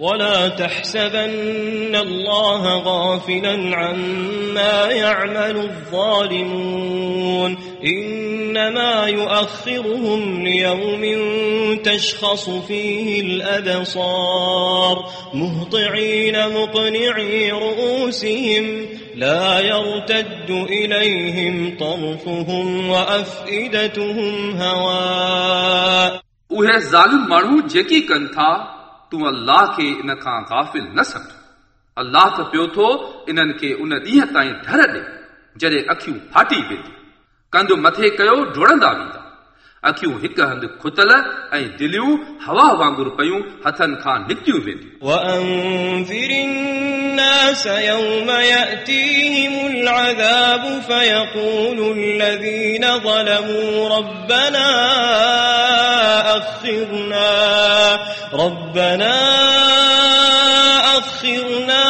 ولا تحسبن الله غافلا عما يعمل الظالمون إنما يؤخرهم ليوم تشخص فيه الأبصار مهطعين مقنعي رؤوسهم لا يرتد إليهم طرفهم وأفئدتهم هواء उहे ज़ालिम माण्हू जेकी कनि था تون الله کي ان کان گافل نه سمجهه الله ته پيو ٿو انهن کي ان ڏينهن تائين ڌر ڏي جڏهن اکيون ڦاٽي وينديون. ڪنڌ مٿي ڪيو ڊوڙندا ويندا अखियूं हिकु हंधि खुतल ऐं दिलियूं हवा वांगुरु पयूं हथनि खां निकितियूं वेंदियूं وأنذر الناس يوم يأتيهم العذاب فيقول الذين ظلموا ربنا أخرنا ربنا أخرنا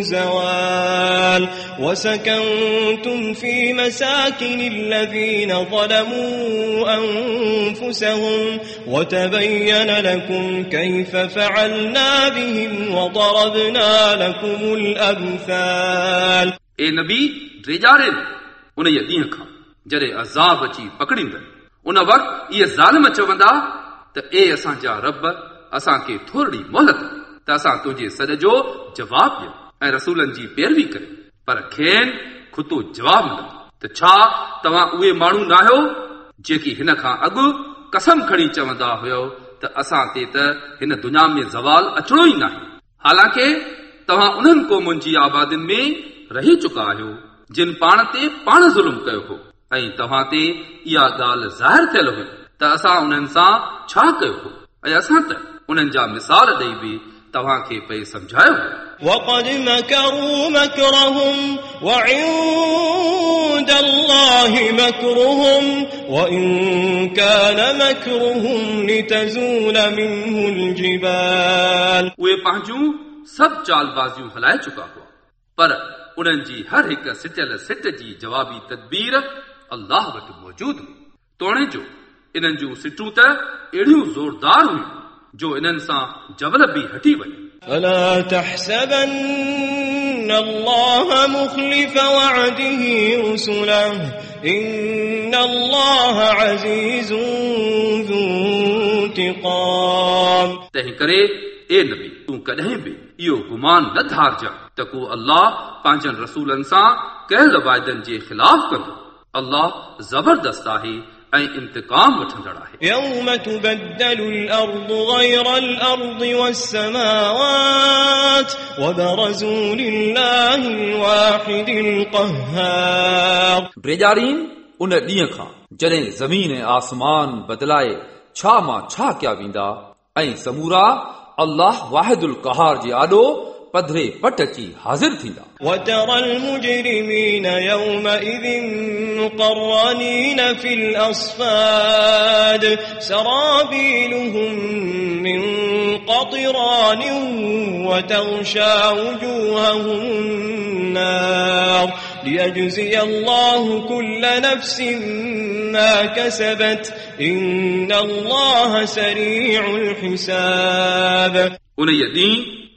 زوال وسكنتم في مساكن الذين ظلموا أنفسهم وتبين لكم كيف فعلنا بهم وضربنا لكم الأمثال ए नबी ड्रेजारे उन जे ॾींहं खां जॾहिं अज़ाब अची पकड़ींदनि उन वक़्तु इहे ज़ालिम चवंदा त ए असांजा रब असांखे थोरी मोहलत त असां तुंहिंजे सॾ जो जवाब ॾियूं ۽ رسولن جي پيروي ڪري. پر کين کتو جواب ملندو ته ڇا توهان اهي ماڻهو نه آهيو جيڪي هن کان اڳ قسم کڻي چوندا هيو ته اسان تي ته هن دنيا ۾ زوال اچڻو ئي ناهي. حالانڪه توهان انهن قومن جي آبادين ۾ رهي چڪا آهيو جن پاڻ تي پاڻ ظلم ڪيو هو. ۽ توهان تي اها ڳالهه ظاهر ٿيل هئي ته اسان انهن سان ڇا ڪيو هو. ۽ اسان ته انهن جا مثال ڏيئي به توهان کي پي سمجهايو وقد مكروا مكرهم وعند الله مكرهم وإن كان مكرهم لتزول منه الجبال उहे पंहिंजूं सभु चालबाज़ियूं हलाए चुका हुआ पर उन्हनि जी हर हिकु सिटियल सिट जी जवाबी तदबीर अल्लाह वटि मौजूदु हुई तोणे जो इन्हनि जूं सिटूं त अहिड़ियूं ज़ोरदार हुयूं जो इन्हनि सां जबल बि हटी वञे فلا تحسبن الله مخلف وعده رسله إن الله عزيز ذو انتقام तंहिं करे ए नबी तूं कॾहिं बि इहो गुमान न धारजांइ त को अल्लाह पंहिंजनि रसूलनि सां कयल वाइदनि जे ख़िलाफ़ कंदो अल्लाह ज़बरदस्त आहे ऐं इंतकाम वठंदड़ आहे يوم تبدل الأرض غير الأرض والسماوات وبرزوا لله الواحد القهار ब्रेजारीन उन ॾींहं खां जॾहिं ज़मीन ऐं आसमान बदिलाए छा मां छा कया वेंदा ऐं समूरा अल्लाह वाहिदुल कहार जे आॾो पधरे पट अची हाज़िर थींदा وترى المجرمين يومئذ مقرنين في الأصفاد سرابيلهم من قطران وتغشى وجوههم النار ليجزي الله كل نفس ما كسبت إن الله سريع الحساب उन ॾींहुं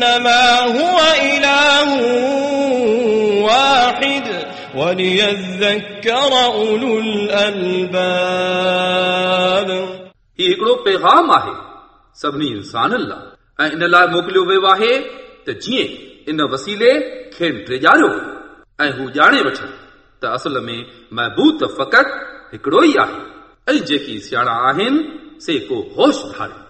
للناس ولينذروا به وليعلموا أنما هو إله واحد وليذكر أولو الألباب ही हिकिड़ो पैगाम आहे सभिनी इंसाननि लाइ ऐं इन लाइ मोकिलियो वियो आहे त जीअं इन वसीले खेनि टिजारियो वियो ऐं हू ॼाणे वठनि त असल में महबूब त फ़क़ति हिकिड़ो ई आहे ऐं जेकी सियाणा आहिनि से को होश धारे